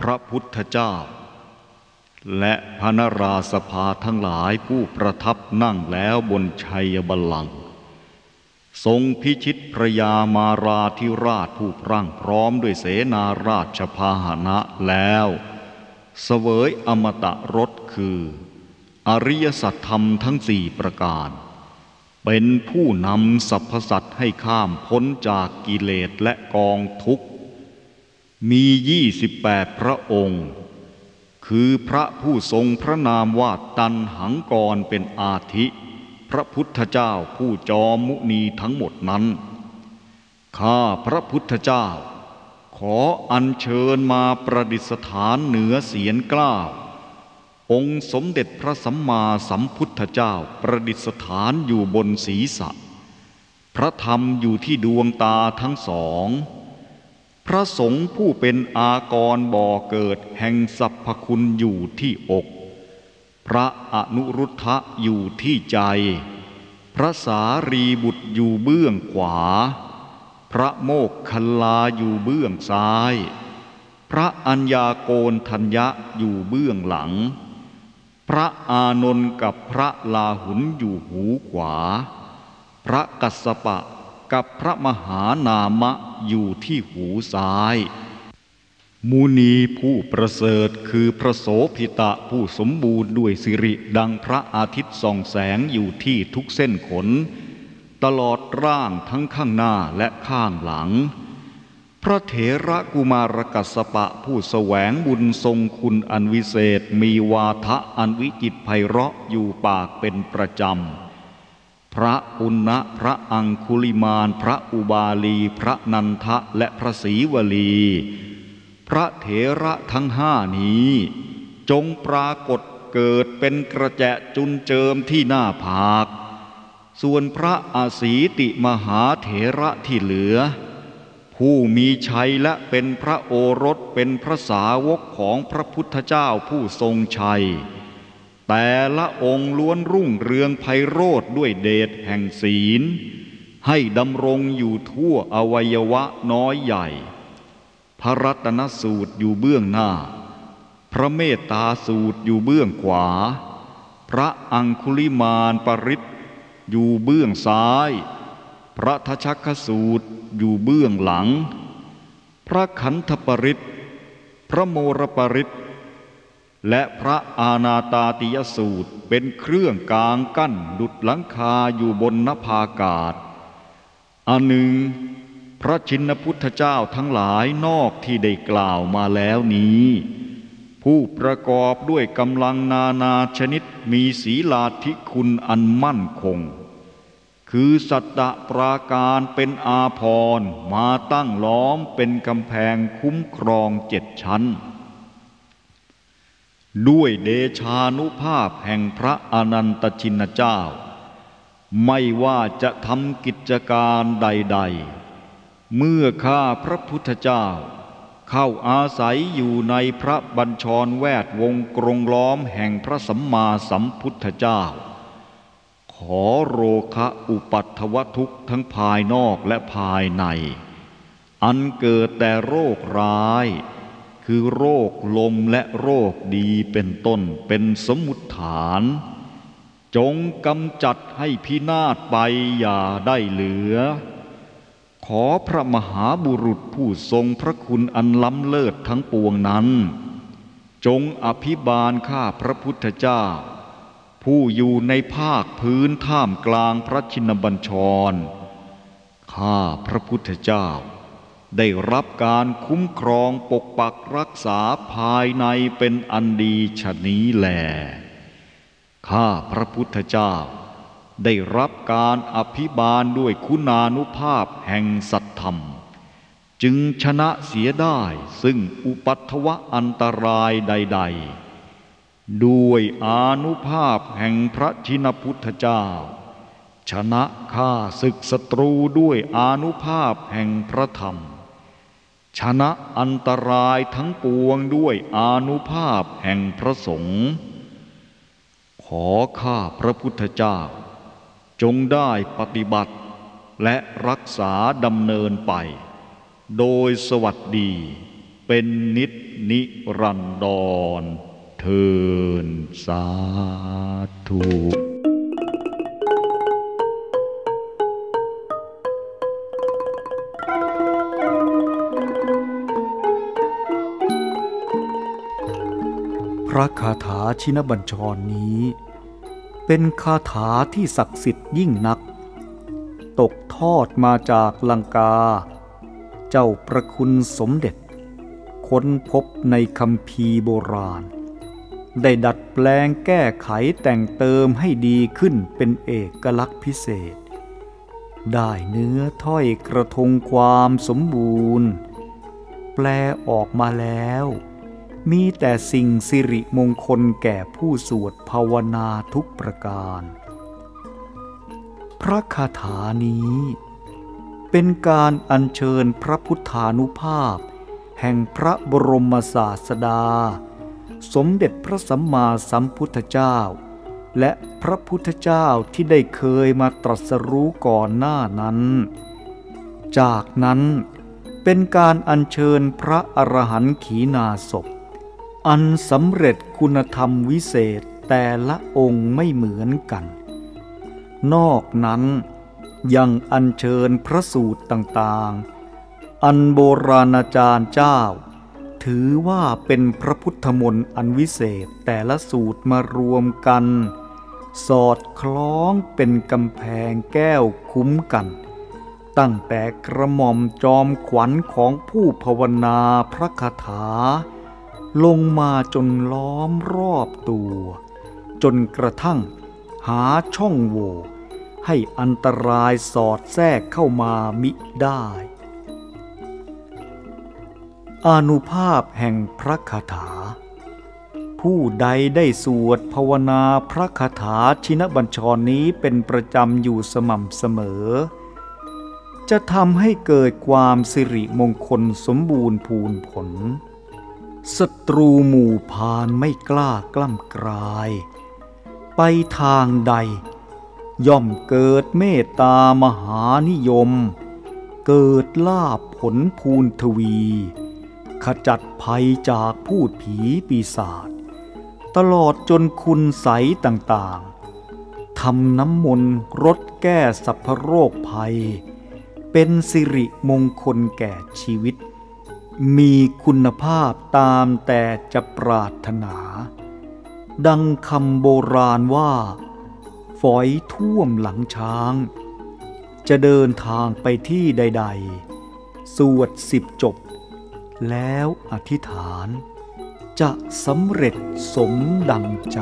พระพุทธเจ้า และพระนราสภาทั้งหลายผู้ประทับนั่งแล้วบนชัยบัลลังก์ทรงพิชิตพระยามาราธิราชผู้พรั่งพร้อมด้วยเสนาราชพาหนะแล้วเสวยอมตะรสคือ อริยสัจธรรมทั้งสี่ประการ เป็นผู้นำสรรพสัตว์ให้ข้ามพ้นจากกิเลสและกองทุกข์ มียี่สิบแปดพระองค์ คือพระผู้ทรงพระนามว่าตันหังกรเป็นอาทิ พระพุทธเจ้าผู้จอมมุนีทั้งหมดนั้น ข้าพระพุทธเจ้า ขออัญเชิญมาประดิษฐานเหนือเสียนกล้าวองค์สมเด็จพระสัมมาสัมพุทธเจ้าประดิษฐานอยู่บนศีรษะ พระธรรมอยู่ที่ดวงตาทั้งสอง พระสงฆ์ผู้เป็นอากรบ่อเกิดแห่งสรรพคุณอยู่ที่อก พระอนุรุทธะอยู่ที่ใจ พระสารีบุตรอยู่เบื้องขวา พระโมกคัลลาอยู่เบื้องซ้าย พระอัญญาโกนทัญญะอยู่เบื้องหลัง พระอานนท์กับพระลาหุนอยู่หูขวา พระกัสสปะ กับพระมหานามะอยู่ที่หูซ้าย มุนีผู้ประเสริฐคือพระโสพิตะผู้สมบูรณ์ด้วยสิริดังพระอาทิตย์ส่องแสงอยู่ที่ทุกเส้นขน ตลอดร่างทั้งข้างหน้าและข้างหลัง พระเถระกุมารกัสสปะผู้แสวงบุญทรงคุณอันวิเศษมีวาทะอันวิจิตรไพเราะอยู่ปากเป็นประจำ พระอุณะพระอังคุลิมาน พระอุบาลี พระนันทะและพระศรีวลี พระเถระทั้งห้านี้ จงปรากฏเกิดเป็นกระแจจุนเจิมที่หน้าผาก ส่วนพระอาศีติมหาเถระที่เหลือ ผู้มีชัยและเป็นพระโอรสเป็นพระสาวกของพระพุทธเจ้าผู้ทรงชัย แต่ละองค์ล้วนรุ่งเรืองไพโรธด้วยเดชแห่งศีล ให้ดำรงอยู่ทั่วอวัยวะน้อยใหญ่ พระรัตนสูตรอยู่เบื้องหน้า พระเมตตาสูตรอยู่เบื้องขวา พระอังคุลิมานปริตอยู่เบื้องซ้าย พระทชักขสูตรอยู่เบื้องหลัง พระขันธปริตพระโมรปริต และพระอาณาตาติยสูตรเป็นเครื่องกลางกั้นดุดหลังคาอยู่บนนภาอากาศ อันหนึ่ง พระชินพุทธเจ้าทั้งหลายนอกที่ได้กล่าวมาแล้วนี้ ผู้ประกอบด้วยกำลังนานาชนิดมีศีลาธิคุณอันมั่นคง คือสัตตะปราการเป็นอาภรณ์มาตั้งล้อมเป็นกำแพงคุ้มครองเจ็ดชั้น ด้วยเดชานุภาพแห่งพระอนันตชินเจ้า ไม่ว่าจะทำกิจการใด ๆ เมื่อข้าพระพุทธเจ้า เข้าอาศัยอยู่ในพระบัญชรแวดวงกรงล้อมแห่งพระสัมมาสัมพุทธเจ้า ขอโรคะอุปัตถวทุกทั้งภายนอกและภายใน อันเกิดแต่โรคร้าย คือโรคลมและโรคดีเป็นต้นเป็นสมุติฐาน จงกำจัดให้พินาศไปอย่าได้เหลือ ขอพระมหาบุรุษผู้ทรงพระคุณอันล้ำเลิศทั้งปวงนั้น จงอภิบาลข้าพระพุทธเจ้า ผู้อยู่ในภาคพื้นท่ามกลางพระชินบัญชร ข้าพระพุทธเจ้า ได้รับการคุ้มครองปกปักรักษาภายในเป็นอันดีชะนี้แลข้าพระพุทธเจ้า ได้รับการอภิบาลด้วยคุณานุภาพแห่งสัตธรรม จึงชนะเสียได้ซึ่งอุปัตถวะอันตรายใด ๆ ด้วยอานุภาพแห่งพระชินพุทธเจ้า ชนะข้าศึกศัตรูด้วยอานุภาพแห่งพระธรรม ชนะอันตรายทั้งปวงด้วยอานุภาพแห่งพระสงฆ์ขอข้าพระพุทธเจ้า จงได้ปฏิบัติและรักษาดำเนินไป โดยสวัสดีเป็นนิจนิรันดรเทินสาธุ ระคาถาชินบัญชรนี้ เป็นคาถาที่ศักดิ์สิทธิ์ยิ่งนัก ตกทอดมาจากลังกา เจ้าประคุณสมเด็จ ค้นพบในคำพีโบราณ ได้ดัดแปลงแก้ไขแต่งเติมให้ดีขึ้นเป็นเอกลักษณ์พิเศษ ได้เนื้อถ้อยกระทงความสมบูรณ์ แปลออกมาแล้ว มีแต่สิ่งสิริมงคลแก่ผู้สวดภาวนาทุกประการ พระคาถานี้ เป็นการอัญเชิญพระพุทธานุภาพ แห่งพระบรมศาสดา สมเด็จพระสัมมาสัมพุทธเจ้า และพระพุทธเจ้าที่ได้เคยมาตรัสรู้ก่อนหน้านั้น จากนั้นเป็นการอัญเชิญพระอรหันต์ขีณาศพ อันสำเร็จคุณธรรมวิเศษแต่ละองค์ไม่เหมือนกัน นอกนั้นยังอัญเชิญพระสูตรต่างๆ อันโบราณอาจารย์เจ้า ถือว่าเป็นพระพุทธมนต์อันวิเศษแต่ละสูตรมารวมกัน สอดคล้องเป็นกำแพงแก้วคุ้มกัน ตั้งแต่กระหม่อมจอมขวัญของผู้ภาวนาพระคาถา ลงมาจนล้อมรอบตัว จนกระทั่งหาช่องโหว่ให้อันตรายสอดแทรกเข้ามามิได้ อานุภาพแห่งพระคาถา ผู้ใดได้สวดภาวนาพระคาถาชินบัญชรนี้เป็นประจำอยู่สม่ำเสมอ จะทำให้เกิดความสิริมงคลสมบูรณ์พูนผล ศัตรูหมู่พานไม่กล้ากล้ำกลาย ไปทางใด ย่อมเกิดเมตตามหานิยม เกิดลาภผลภูนทวี ขจัดภัยจากพูดผีปีศาจตลอดจนคุณใสต่างๆทำน้ำมนต์รดแก้สัพพโรคภัย เป็นสิริมงคลแก่ชีวิต มีคุณภาพตามแต่จะปรารถนา ดังคำโบราณว่า ฝอยท่วมหลังช้าง จะเดินทางไปที่ใด ๆ สวดสิบจบ แล้วอธิษฐาน จะสำเร็จสมดังใจ